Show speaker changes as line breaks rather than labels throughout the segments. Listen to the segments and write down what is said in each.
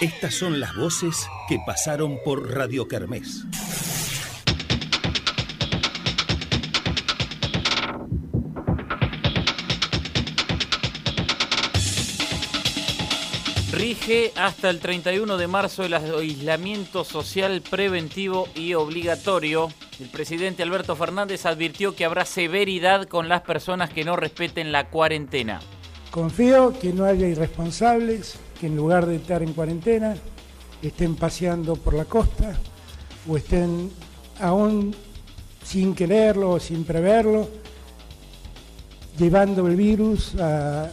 Estas son las voces que pasaron por Radio Kermés.
Rige hasta el 31 de marzo el aislamiento social preventivo y obligatorio. El presidente Alberto Fernández advirtió que habrá severidad con las personas que no respeten la cuarentena.
Confío que no haya irresponsables que en lugar de estar en cuarentena estén paseando por la costa o estén aún sin quererlo o sin preverlo, llevando el virus a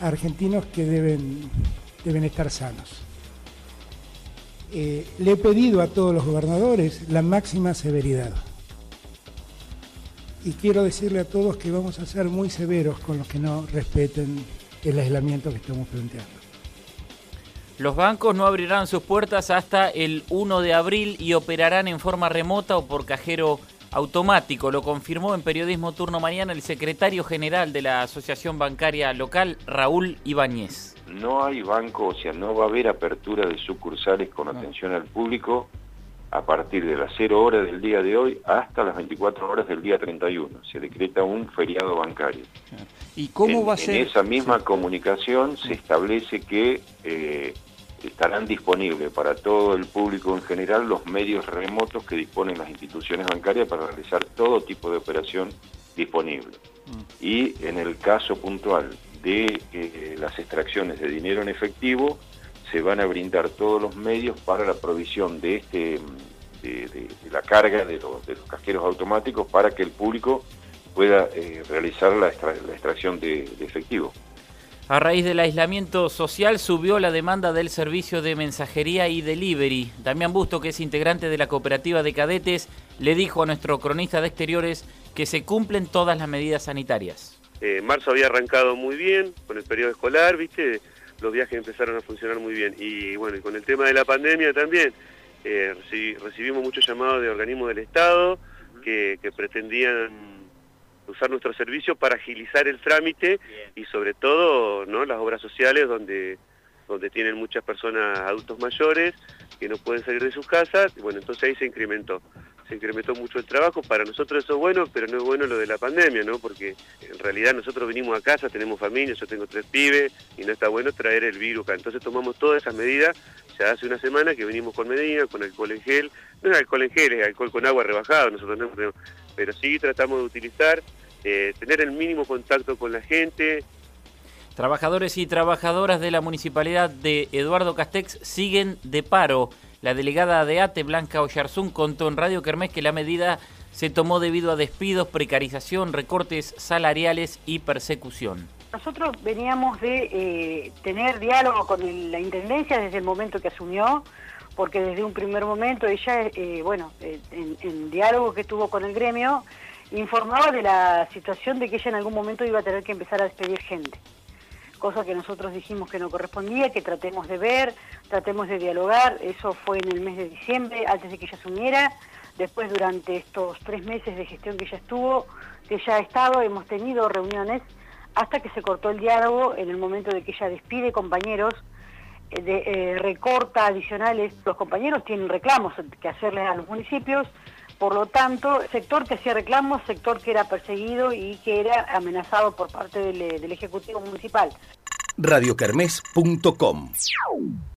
argentinos que deben, deben estar sanos. Eh, le he pedido a todos los gobernadores la máxima severidad. Y quiero decirle a todos que vamos a ser muy severos con los que no respeten el aislamiento que estamos planteando.
Los bancos no abrirán sus puertas hasta el 1 de abril y operarán en forma remota o por cajero automático. Lo confirmó en Periodismo Turno Mañana el secretario general de la Asociación Bancaria Local, Raúl Ibáñez.
No hay banco, o sea, no va a haber apertura de sucursales con atención al público a partir de las 0 horas del día de hoy hasta las 24 horas del día 31. Se decreta un feriado bancario.
¿Y cómo va a ser?
En esa misma comunicación se establece que eh, estarán disponibles para todo el público en general los medios remotos que disponen las instituciones bancarias para realizar todo tipo de operación disponible. Mm. Y en el caso puntual de eh, las extracciones de dinero en efectivo, se van a brindar todos los medios para la provisión de este de, la carga de los, de los, cajeros automáticos para que el público pueda eh, realizar la, extracción de, efectivo.
A raíz del aislamiento social subió la demanda del servicio de mensajería y delivery. Damián Busto, que es integrante de la cooperativa de cadetes, le dijo a nuestro cronista de exteriores que se cumplen todas las medidas sanitarias.
Eh, marzo había arrancado muy bien con el periodo escolar, viste, los viajes empezaron a funcionar muy bien. Y bueno, con el tema de la pandemia también, eh, recibimos muchos llamados de organismos del Estado que, pretendían usar nuestro servicio para agilizar el trámite y sobre todo ¿no? las obras sociales donde, donde tienen muchas personas adultos mayores que no pueden salir de sus casas, bueno, entonces ahí se incrementó se incrementó mucho el trabajo, para nosotros eso es bueno, pero no es bueno lo de la pandemia, ¿no? Porque en realidad nosotros venimos a casa, tenemos familia, yo tengo tres pibes, y no está bueno traer el virus acá. Entonces tomamos todas esas medidas, ya hace una semana que venimos con medidas, con alcohol en gel, no es alcohol en gel, es alcohol con agua rebajado, nosotros no, pero sí tratamos de utilizar, eh, tener el mínimo contacto con la gente,
Trabajadores y trabajadoras de la municipalidad de Eduardo Castex siguen de paro. La delegada de ATE, Blanca Oyarzún, contó en Radio Kermés que la medida se tomó debido a despidos, precarización, recortes salariales y persecución.
Nosotros veníamos de eh, tener diálogo con la Intendencia desde el momento que asumió, porque desde un primer momento ella, eh, bueno, eh, en, en, diálogo que tuvo con el gremio, informaba de la situación de que ella en algún momento iba a tener que empezar a despedir gente. Cosa que nosotros dijimos que no correspondía, que tratemos de ver, tratemos de dialogar, eso fue en el mes de diciembre, antes de que ella asumiera, después durante estos tres meses de gestión que ella estuvo, que ella ha estado, hemos tenido reuniones hasta que se cortó el diálogo en el momento de que ella despide compañeros, eh, eh, recorta adicionales, los compañeros tienen reclamos que hacerles a los municipios, por lo tanto, sector que hacía reclamos, sector que era perseguido y que era amenazado por parte del, Ejecutivo Municipal.